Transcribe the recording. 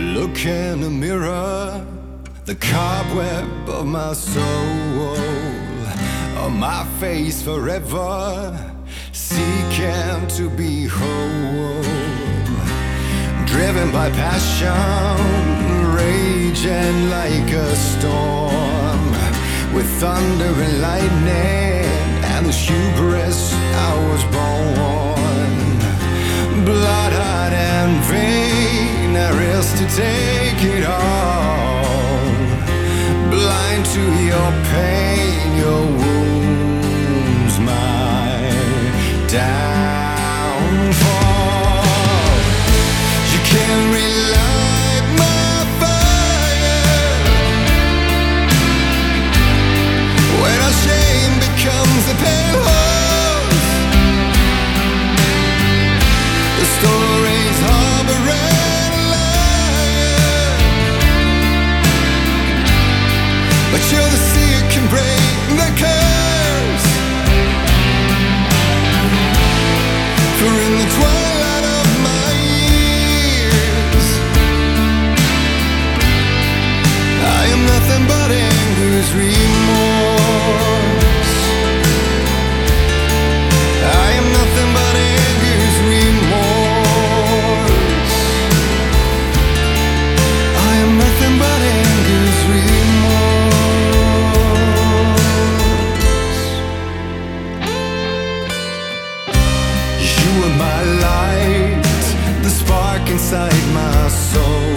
Look in the mirror, the cobweb of my soul, on my face forever, seeking to be whole. Driven by passion, raging like a storm, with thunder and lightning, take it all. Blind to your pain, but you're the sea that can break the curse. You are my light, the spark inside my soul.